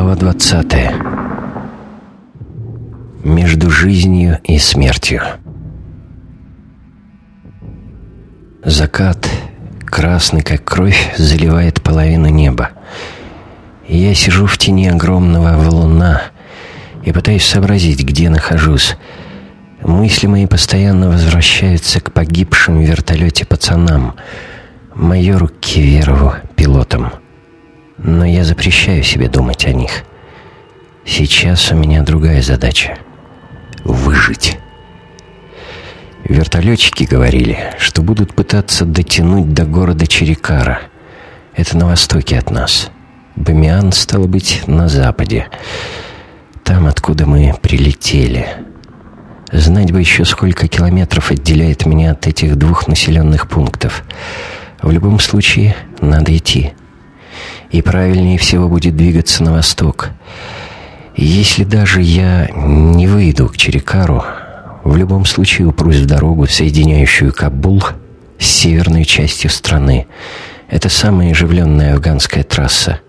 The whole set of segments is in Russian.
Глава 20. Между жизнью и смертью. Закат, красный как кровь, заливает половину неба. я сижу в тени огромного валуна и пытаюсь сообразить, где нахожусь. Мысли мои постоянно возвращаются к погибшим в вертолете пацанам, майору Киверову, пилотам. Но я запрещаю себе думать о них. Сейчас у меня другая задача — выжить. Вертолетчики говорили, что будут пытаться дотянуть до города Черекара. Это на востоке от нас. Бамиан, стало быть, на западе. Там, откуда мы прилетели. Знать бы еще, сколько километров отделяет меня от этих двух населенных пунктов. В любом случае, надо идти и правильнее всего будет двигаться на восток. Если даже я не выйду к Черекару, в любом случае упрусь в дорогу, соединяющую Кабул с северной частью страны. Это самая оживленная афганская трасса,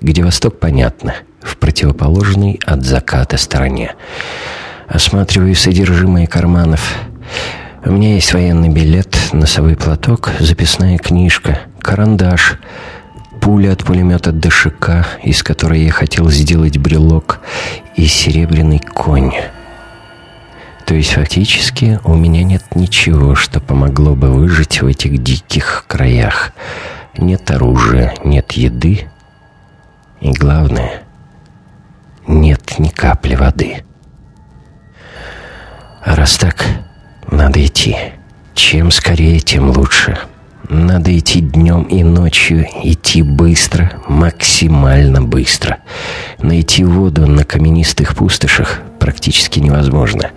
где восток понятно, в противоположной от заката стороне. Осматриваю содержимое карманов. У меня есть военный билет, носовой платок, записная книжка, карандаш — пуля от пулемета ДШК, из которой я хотел сделать брелок, и серебряный конь. То есть фактически у меня нет ничего, что помогло бы выжить в этих диких краях. Нет оружия, нет еды. И главное, нет ни капли воды. А раз так, надо идти. Чем скорее, тем лучше. Надо идти днем и ночью, идти быстро, максимально быстро. Найти воду на каменистых пустошах практически невозможно.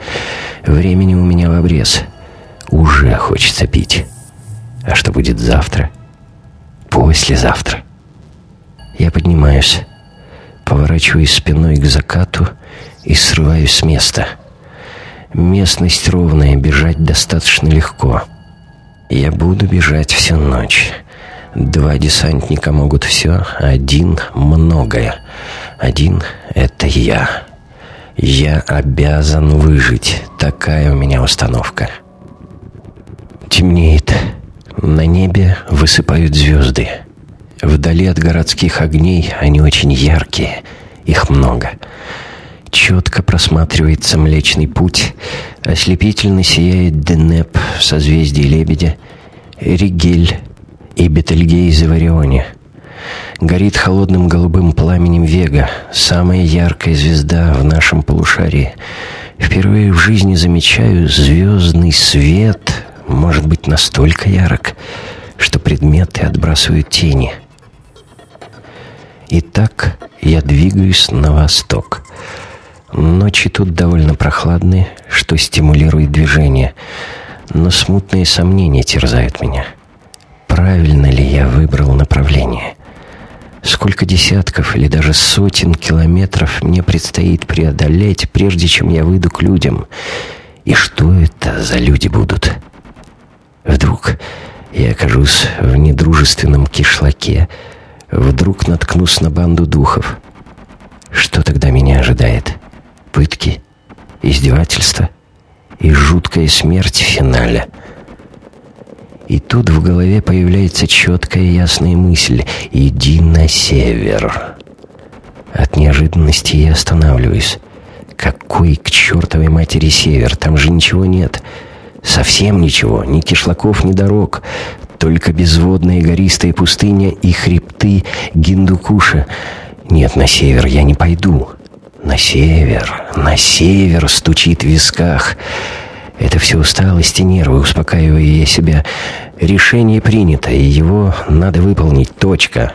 Времени у меня в обрез. Уже хочется пить. А что будет завтра? Послезавтра. Я поднимаюсь, поворачиваюсь спиной к закату и срываюсь с места. Местность ровная, бежать достаточно легко. Я буду бежать всю ночь. Два десантника могут все, один — многое. Один — это я. Я обязан выжить. Такая у меня установка. Темнеет. На небе высыпают звезды. Вдали от городских огней они очень яркие. Их много. Четко просматривается Млечный Путь, ослепительно сияет Денеп в созвездии Лебедя, Ригель и Бетельгейзе в Орионе. Горит холодным голубым пламенем Вега, самая яркая звезда в нашем полушарии. Впервые в жизни замечаю звездный свет, может быть, настолько ярок, что предметы отбрасывают тени. Итак, я двигаюсь на восток — Ночи тут довольно прохладные, что стимулирует движение, но смутные сомнения терзают меня. Правильно ли я выбрал направление? Сколько десятков или даже сотен километров мне предстоит преодолеть, прежде чем я выйду к людям? И что это за люди будут? Вдруг я окажусь в недружественном кишлаке, вдруг наткнусь на банду духов. Что тогда меня ожидает?» Пытки, издевательства и жуткая смерть в финале. И тут в голове появляется четкая и ясная мысль «Иди на север». От неожиданности я останавливаюсь. Какой к чертовой матери север? Там же ничего нет. Совсем ничего. Ни кишлаков, ни дорог. Только безводная гористая пустыня и хребты Гиндукуша. Нет, на север я не пойду. На север, на север стучит в висках. Это все усталость и нервы, успокаиваю я себя. Решение принято, и его надо выполнить. Точка.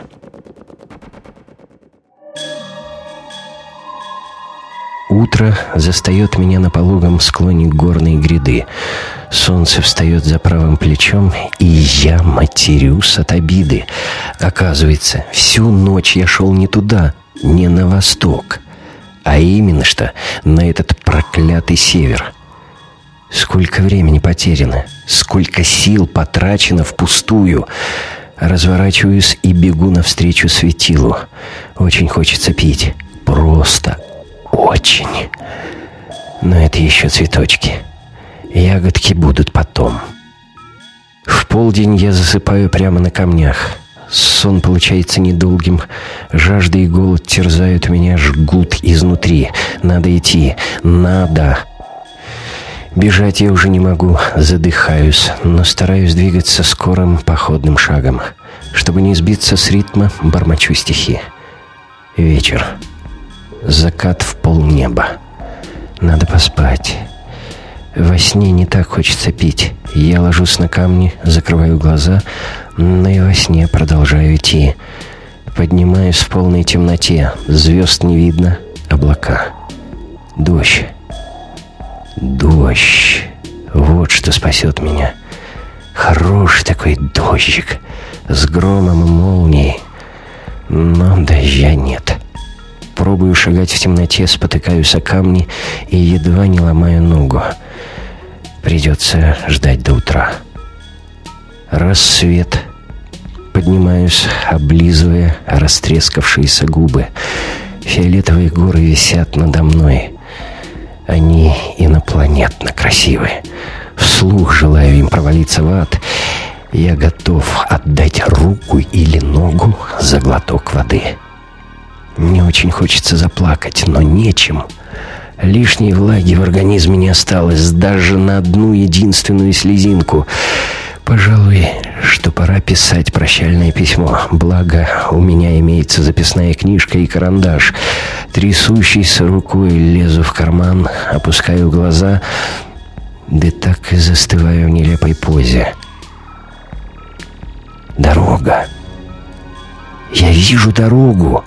Утро застает меня на пологом склоне горной гряды. Солнце встает за правым плечом, и я матерюсь от обиды. Оказывается, всю ночь я шел не туда, не на восток а именно что на этот проклятый север. Сколько времени потеряно, сколько сил потрачено впустую. Разворачиваюсь и бегу навстречу светилу. Очень хочется пить. просто очень. Но это еще цветочки. Ягодки будут потом. В полдень я засыпаю прямо на камнях. Сон получается недолгим. Жажда и голод терзают меня, жгут изнутри. Надо идти. Надо. Бежать я уже не могу, задыхаюсь, но стараюсь двигаться скорым походным шагом. Чтобы не сбиться с ритма, бормочу стихи. Вечер. Закат в полнеба. Надо поспать. Во сне не так хочется пить. Я ложусь на камни, закрываю глаза, но и во сне продолжаю идти. Поднимаюсь в полной темноте. Звезд не видно, облака. Дождь. Дождь. Вот что спасет меня. Хороший такой дождик с громом и молнией. Но дождя нет. Пробую шагать в темноте, спотыкаюсь о камни и едва не ломаю ногу. Придется ждать до утра. Рассвет. Поднимаюсь, облизывая растрескавшиеся губы. Фиолетовые горы висят надо мной. Они инопланетно красивы. Вслух желаю им провалиться в ад. Я готов отдать руку или ногу за глоток воды. Мне очень хочется заплакать, но нечем. Лишней влаги в организме не осталось, даже на одну единственную слезинку. Пожалуй, что пора писать прощальное письмо. Благо, у меня имеется записная книжка и карандаш. Трясущейся рукой лезу в карман, опускаю глаза, да так и застываю в нелепой позе. Дорога. Я вижу дорогу.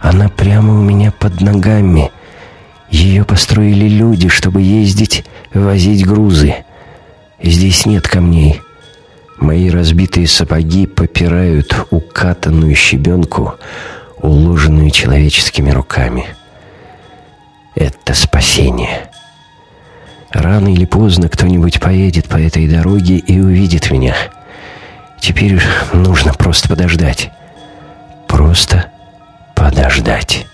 Она прямо у меня под ногами. Ее построили люди, чтобы ездить, возить грузы. Здесь нет камней. Мои разбитые сапоги попирают укатанную щебенку, уложенную человеческими руками. Это спасение. Рано или поздно кто-нибудь поедет по этой дороге и увидит меня. Теперь нужно просто подождать. Просто подождать.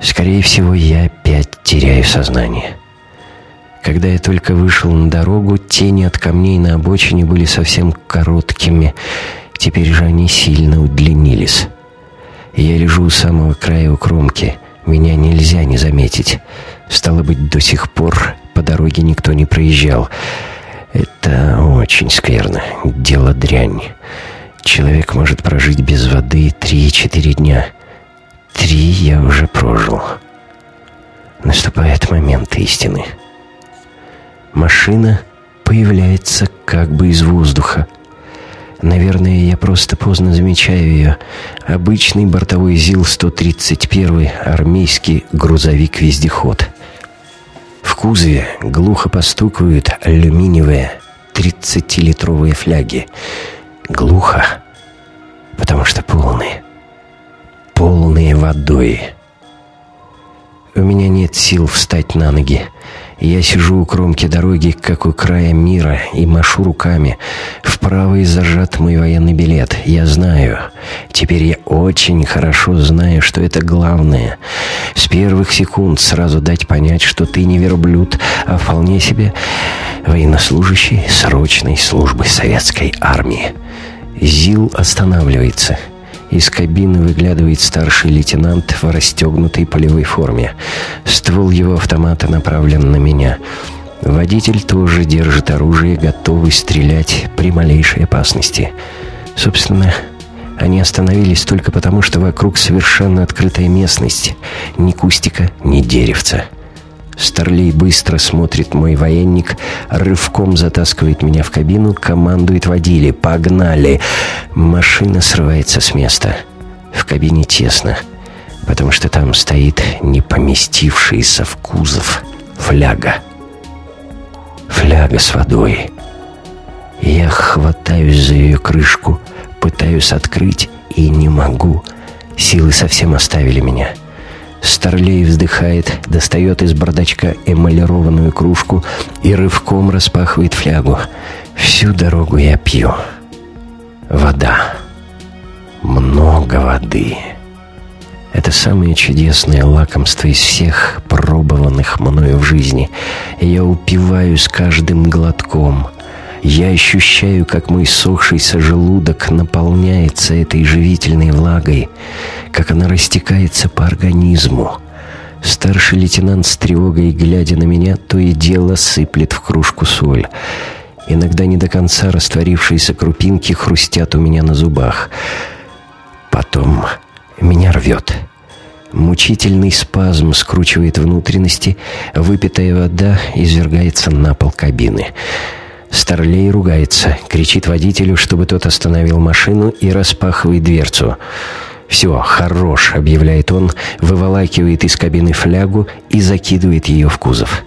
Скорее всего, я опять теряю сознание. Когда я только вышел на дорогу, тени от камней на обочине были совсем короткими. Теперь же они сильно удлинились. Я лежу у самого края у кромки. Меня нельзя не заметить. Стало быть, до сих пор по дороге никто не проезжал. Это очень скверно. Дело дрянь. Человек может прожить без воды три-четыре дня. Три я уже прожил. Наступает момент истины. Машина появляется как бы из воздуха. Наверное, я просто поздно замечаю ее. Обычный бортовой ЗИЛ-131, армейский грузовик-вездеход. В кузове глухо постукивают алюминиевые 30-литровые фляги. Глухо, потому что полные. Полные водой. У меня нет сил встать на ноги. Я сижу у кромки дороги, как у края мира, и машу руками. В правой зажат мой военный билет. Я знаю. Теперь я очень хорошо знаю, что это главное. С первых секунд сразу дать понять, что ты не верблюд, а вполне себе военнослужащий срочной службы советской армии. ЗИЛ останавливается. Из кабины выглядывает старший лейтенант в расстегнутой полевой форме. Ствол его автомата направлен на меня. Водитель тоже держит оружие, готовый стрелять при малейшей опасности. Собственно, они остановились только потому, что вокруг совершенно открытая местность. Ни кустика, ни деревца. Старлей быстро смотрит мой военник, рывком затаскивает меня в кабину, командует водили. «Погнали!» Машина срывается с места. В кабине тесно, потому что там стоит не поместившийся в кузов фляга. Фляга с водой. Я хватаюсь за ее крышку, пытаюсь открыть и не могу. Силы совсем оставили меня. Старлей вздыхает, достает из бардачка эмалированную кружку и рывком распахивает флягу. Всю дорогу я пью. Вода. Много воды. Это самое чудесное лакомство из всех пробованных мною в жизни. Я упиваюсь каждым глотком. Я ощущаю, как мой сохшийся желудок наполняется этой живительной влагой, как она растекается по организму. Старший лейтенант с тревогой, глядя на меня, то и дело сыплет в кружку соль. Иногда не до конца растворившиеся крупинки хрустят у меня на зубах. Потом меня рвет. Мучительный спазм скручивает внутренности, выпитая вода извергается на пол кабины. Старлей ругается, кричит водителю, чтобы тот остановил машину и распахивает дверцу. «Все, хорош», — объявляет он, выволакивает из кабины флягу и закидывает ее в кузов.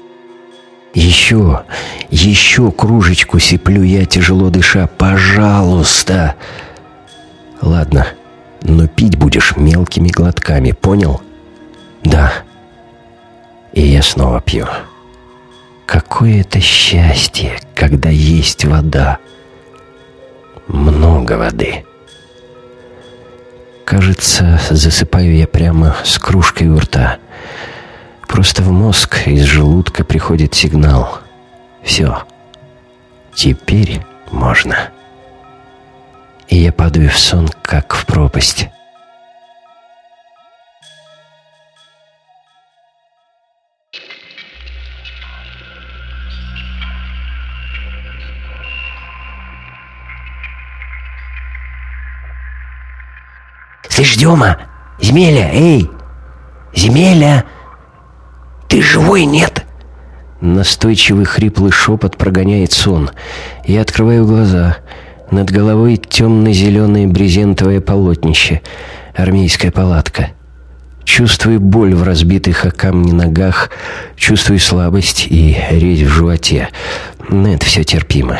«Еще, еще кружечку сиплю я, тяжело дыша. Пожалуйста!» «Ладно, но пить будешь мелкими глотками, понял?» «Да». И я снова пью. Какое это счастье, когда есть вода. Много воды. Кажется, засыпаю я прямо с кружкой у рта. Просто в мозг из желудка приходит сигнал. Все. Теперь можно. И я падаю в сон, как в пропасть. «Слышь, Дема! Земеля, эй! Земеля! Ты живой, нет?» Настойчивый хриплый шепот прогоняет сон. Я открываю глаза. Над головой темно-зеленое брезентовое полотнище. Армейская палатка. Чувствую боль в разбитых о камни ногах, чувствую слабость и резь в животе. Но это все терпимо.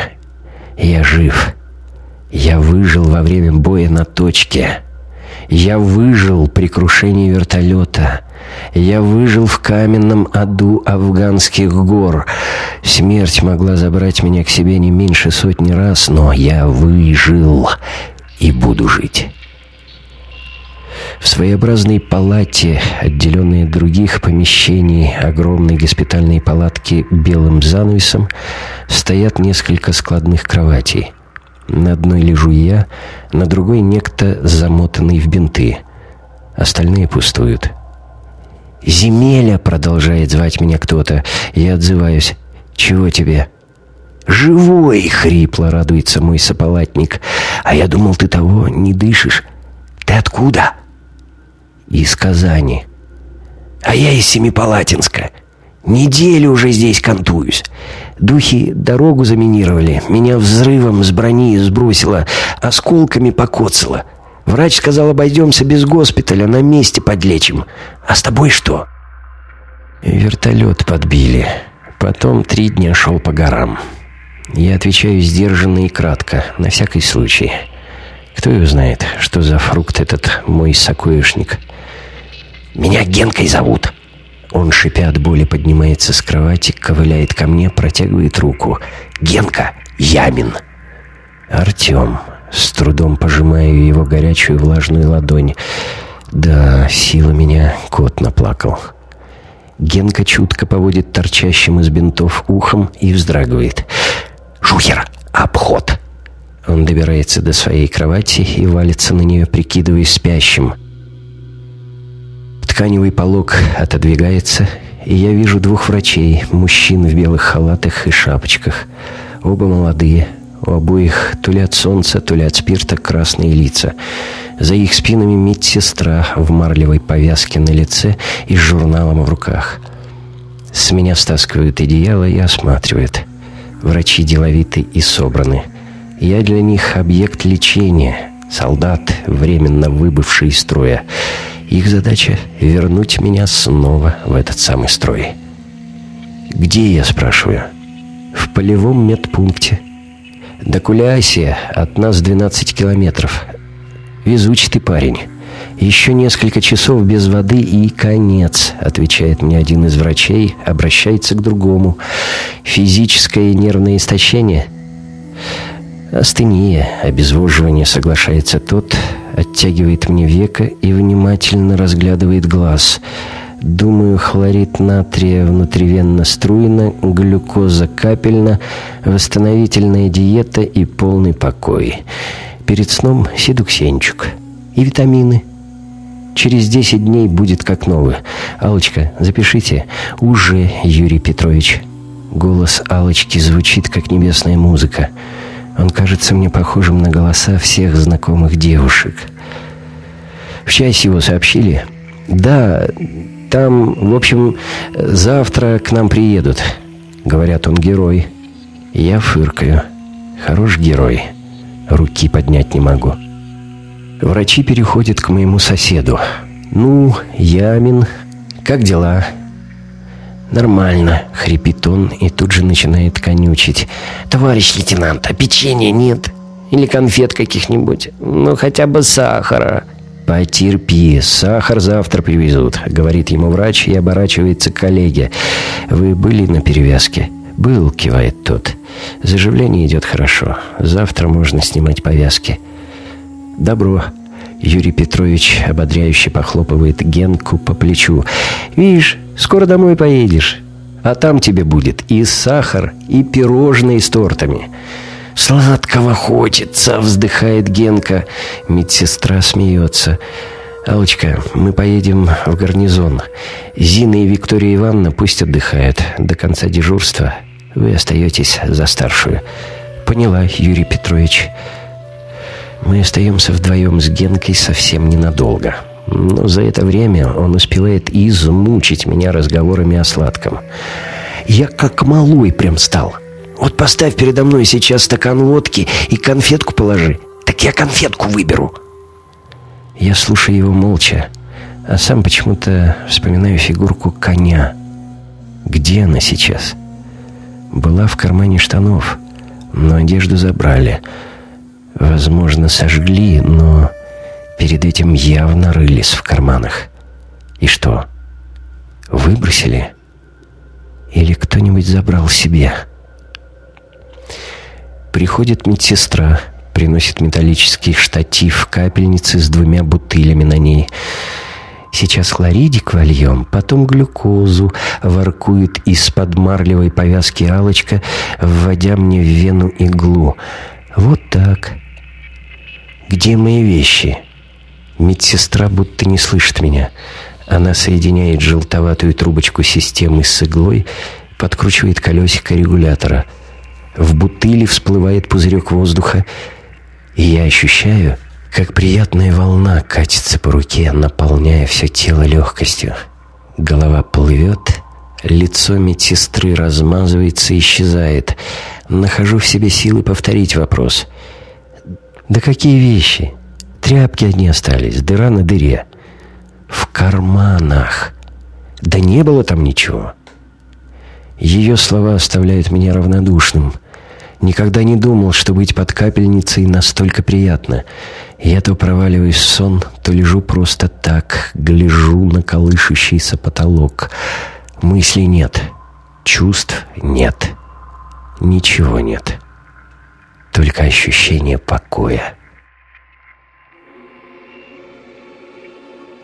Я жив. Я выжил во время боя на точке. Я выжил при крушении вертолета. Я выжил в каменном аду афганских гор. Смерть могла забрать меня к себе не меньше сотни раз, но я выжил и буду жить. В своеобразной палате, отделенной от других помещений огромной госпитальной палатки белым занавесом, стоят несколько складных кроватей. На одной лежу я, на другой некто, замотанный в бинты. Остальные пустуют. «Земеля!» — продолжает звать меня кто-то. Я отзываюсь. «Чего тебе?» «Живой!» — хрипло радуется мой сополатник. «А я думал, ты того не дышишь. Ты откуда?» «Из Казани». «А я из Семипалатинска. Неделю уже здесь кантуюсь. Духи дорогу заминировали, меня взрывом с брони сбросило, осколками покоцало. Врач сказал, обойдемся без госпиталя, на месте подлечим. А с тобой что? Вертолет подбили. Потом три дня шел по горам. Я отвечаю сдержанно и кратко, на всякий случай. Кто его знает, что за фрукт этот мой сокоишник. «Меня Генкой зовут», он, шипя от боли, поднимается с кровати, ковыляет ко мне, протягивает руку. «Генка! Ямин!» «Артем!» С трудом пожимаю его горячую влажную ладонь. «Да, сила меня, кот наплакал». Генка чутко поводит торчащим из бинтов ухом и вздрагивает. «Шухер! Обход!» Он добирается до своей кровати и валится на нее, прикидываясь спящим. Тканевый полог отодвигается, и я вижу двух врачей, мужчин в белых халатах и шапочках. Оба молодые, у обоих то ли от солнца, то ли от спирта красные лица. За их спинами медсестра в марлевой повязке на лице и с журналом в руках. С меня стаскивают одеяло и осматривают. Врачи деловиты и собраны. Я для них объект лечения, солдат, временно выбывший из строя. Их задача — вернуть меня снова в этот самый строй. «Где я?» — спрашиваю. «В полевом медпункте». «До Кулясия от нас 12 километров. Везучий ты парень. Еще несколько часов без воды и конец», — отвечает мне один из врачей, обращается к другому. «Физическое и нервное истощение?» «Астения, обезвоживание», — соглашается тот, оттягивает мне века и внимательно разглядывает глаз. Думаю, хлорид натрия внутривенно-струйно, глюкоза капельно, восстановительная диета и полный покой. Перед сном седуксенчик. И витамины. Через 10 дней будет как новый. Алочка, запишите. Уже, Юрий Петрович. Голос Алочки звучит, как небесная музыка. Он кажется мне похожим на голоса всех знакомых девушек. В часе его сообщили. Да, там, в общем, завтра к нам приедут. Говорят, он герой. Я фыркаю. Хорош герой. Руки поднять не могу. Врачи переходят к моему соседу. «Ну, Ямин, как дела?» «Нормально», — хрипит он и тут же начинает конючить. «Товарищ лейтенант, а печенья нет? Или конфет каких-нибудь? Ну, хотя бы сахара». «Потерпи, сахар завтра привезут», — говорит ему врач и оборачивается к коллеге. «Вы были на перевязке?» «Был», — кивает тот. «Заживление идет хорошо. Завтра можно снимать повязки». «Добро». Юрий Петрович ободряюще похлопывает Генку по плечу. «Видишь, скоро домой поедешь. А там тебе будет и сахар, и пирожные с тортами». «Сладкого хочется!» — вздыхает Генка. Медсестра смеется. «Алочка, мы поедем в гарнизон. Зина и Виктория Ивановна пусть отдыхают до конца дежурства. Вы остаетесь за старшую». «Поняла, Юрий Петрович». Мы остаемся вдвоем с Генкой совсем ненадолго. Но за это время он успевает измучить меня разговорами о сладком. Я как малой прям стал. Вот поставь передо мной сейчас стакан водки и конфетку положи. Так я конфетку выберу. Я слушаю его молча, а сам почему-то вспоминаю фигурку коня. Где она сейчас? Была в кармане штанов, но одежду забрали — Возможно, сожгли, но перед этим явно рылись в карманах. И что? Выбросили? Или кто-нибудь забрал себе? Приходит медсестра, приносит металлический штатив капельницы с двумя бутылями на ней. Сейчас хлоридик вольем, потом глюкозу, воркует из-под марлевой повязки Алочка, вводя мне в вену иглу. Вот так. «Где мои вещи?» Медсестра будто не слышит меня. Она соединяет желтоватую трубочку системы с иглой, подкручивает колесико регулятора. В бутыли всплывает пузырек воздуха, и я ощущаю, как приятная волна катится по руке, наполняя все тело легкостью. Голова плывет, лицо медсестры размазывается и исчезает. Нахожу в себе силы повторить вопрос. Да какие вещи? Тряпки одни остались, дыра на дыре. В карманах. Да не было там ничего. Ее слова оставляют меня равнодушным. Никогда не думал, что быть под капельницей настолько приятно. Я то проваливаюсь в сон, то лежу просто так, гляжу на колышущийся потолок. Мыслей нет, чувств нет, ничего нет только ощущение покоя.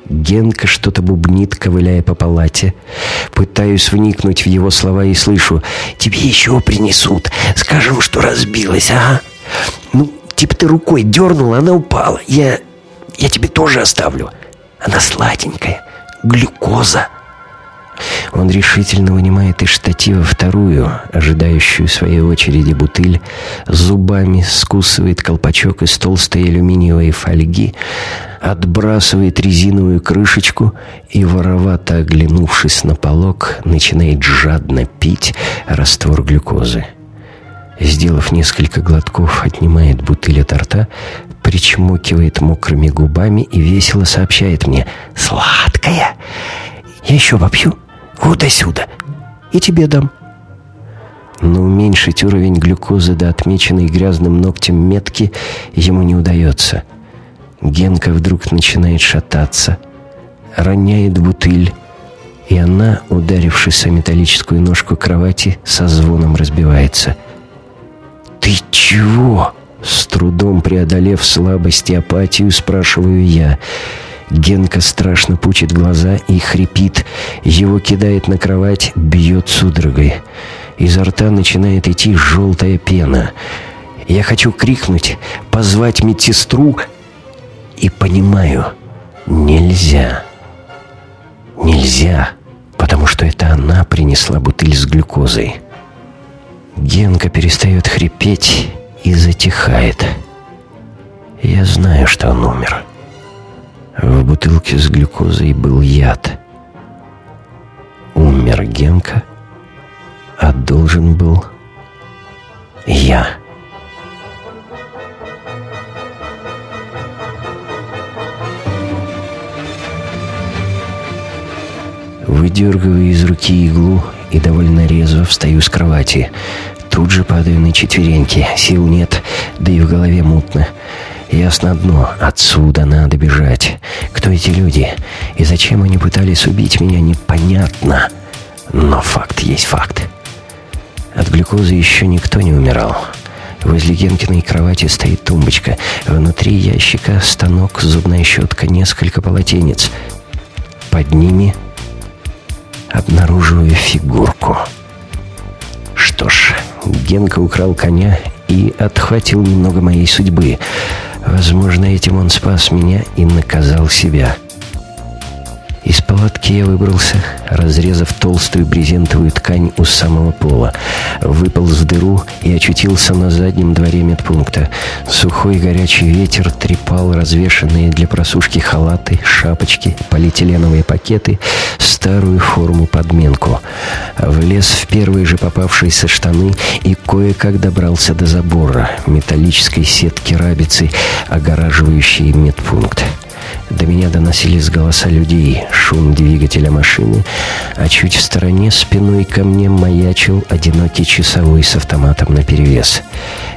Генка что-то бубнит, ковыляя по палате. Пытаюсь вникнуть в его слова и слышу. «Тебе еще принесут. Скажем, что разбилась, ага. Ну, типа ты рукой дернула, она упала. Я... я тебе тоже оставлю. Она сладенькая. Глюкоза». Он решительно вынимает из штатива вторую, ожидающую своей очереди бутыль, зубами скусывает колпачок из толстой алюминиевой фольги, отбрасывает резиновую крышечку и, воровато оглянувшись на полок, начинает жадно пить раствор глюкозы. Сделав несколько глотков, отнимает бутыль от рта, причмокивает мокрыми губами и весело сообщает мне «Сладкая! Я еще попью?» Вот сюда. И тебе дам. Но уменьшить уровень глюкозы до отмеченной грязным ногтем метки ему не удается. Генка вдруг начинает шататься, роняет бутыль, и она, ударившись о металлическую ножку кровати, со звоном разбивается. «Ты чего?» С трудом преодолев слабость и апатию, спрашиваю я. Генка страшно пучит глаза и хрипит. Его кидает на кровать, бьет судорогой. Изо рта начинает идти желтая пена. Я хочу крикнуть, позвать медсестру и понимаю, нельзя. Нельзя, потому что это она принесла бутыль с глюкозой. Генка перестает хрипеть и затихает. Я знаю, что он умер. В бутылке с глюкозой был яд. Умер Генка, а должен был я. Выдергиваю из руки иглу и довольно резво встаю с кровати. Тут же падаю на четвереньки. Сил нет, да и в голове мутно. Ясно одно, отсюда надо бежать. Кто эти люди? И зачем они пытались убить меня, непонятно. Но факт есть факт. От глюкозы еще никто не умирал. Возле Генкиной кровати стоит тумбочка. Внутри ящика станок, зубная щетка, несколько полотенец. Под ними обнаруживаю фигурку. Что ж, Генка украл коня и отхватил немного моей судьбы. Возможно, этим он спас меня и наказал себя. Из палатки я выбрался, разрезав толстую брезентовую ткань у самого пола. Выпал в дыру и очутился на заднем дворе медпункта. Сухой горячий ветер трепал развешанные для просушки халаты, шапочки, полиэтиленовые пакеты, старую форму-подменку. Влез в первые же попавшиеся штаны и кое-как добрался до забора, металлической сетки рабицы, огораживающей медпункт. До меня доносились голоса людей, шум двигателя машины, а чуть в стороне спиной ко мне маячил одинокий часовой с автоматом наперевес.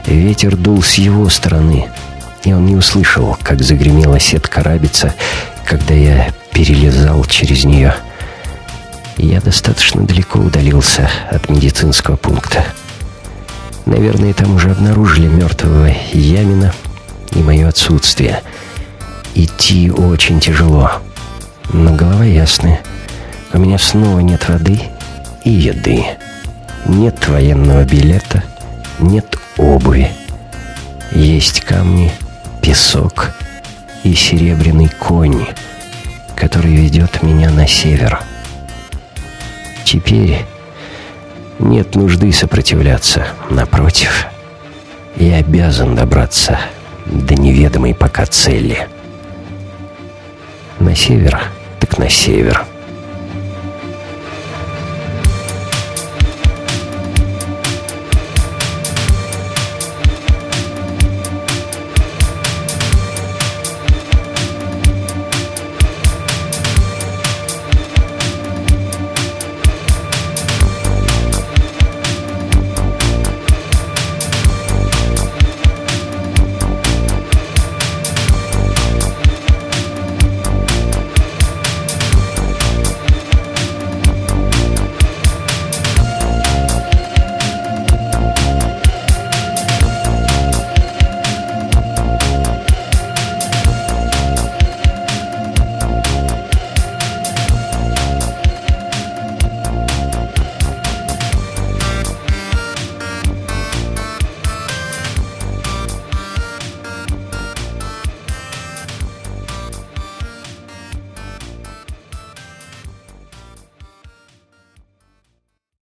Ветер дул с его стороны, и он не услышал, как загремела сетка рабица, когда я перелезал через нее. Я достаточно далеко удалился от медицинского пункта. Наверное, там уже обнаружили мертвого Ямина и мое отсутствие — Идти очень тяжело. Но голова ясная. У меня снова нет воды и еды. Нет военного билета, нет обуви. Есть камни, песок и серебряный конь, который ведет меня на север. Теперь нет нужды сопротивляться. Напротив, я обязан добраться до неведомой пока цели». На север, так на север.